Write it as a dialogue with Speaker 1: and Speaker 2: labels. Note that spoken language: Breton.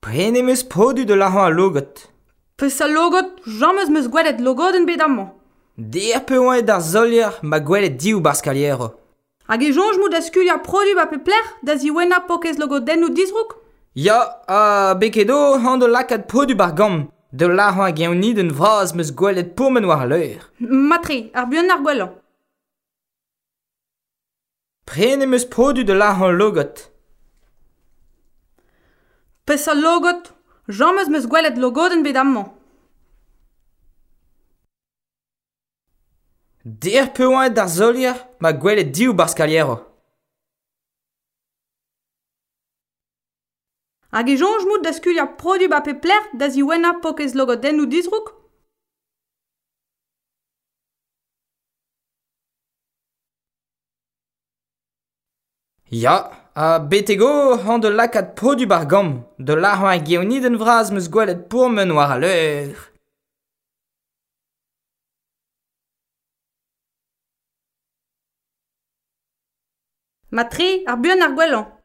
Speaker 1: Prenem mes podu de l'argent a logot.
Speaker 2: Pes a logot, jamais mes meus gwelet logot en bet amañ.
Speaker 1: Der pe oan e zolier ma gwelet diou baskaliero.
Speaker 2: Hag e jonj mout askulia produ ba pepler da zi wena pokez logot den ou dizrouk?
Speaker 1: Ya, a uh, bekedo han de lakad produ bar gamm. De lahan a geon ni den vraz meus gwelet pomen war leur.
Speaker 2: Matre, ar bion ar gwelan.
Speaker 1: Prene meus produ de lahan logot.
Speaker 2: Pes logot, jamais eus meus gwelet logodenn bet amañ.
Speaker 1: Der peuan d'ar zolier ma gwelet diou barskaliero.
Speaker 2: Hag e jonj mout da skulia produ ba pe pler da zi wena pokez logot den ou dizrouk?
Speaker 1: Ja, A betego an de lakad po du bar gamm, de la ha geonid den vraz meus gwelet pourmen war a leur.
Speaker 2: Matre ar buan ar gwelan.